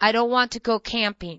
I don't want to go camping.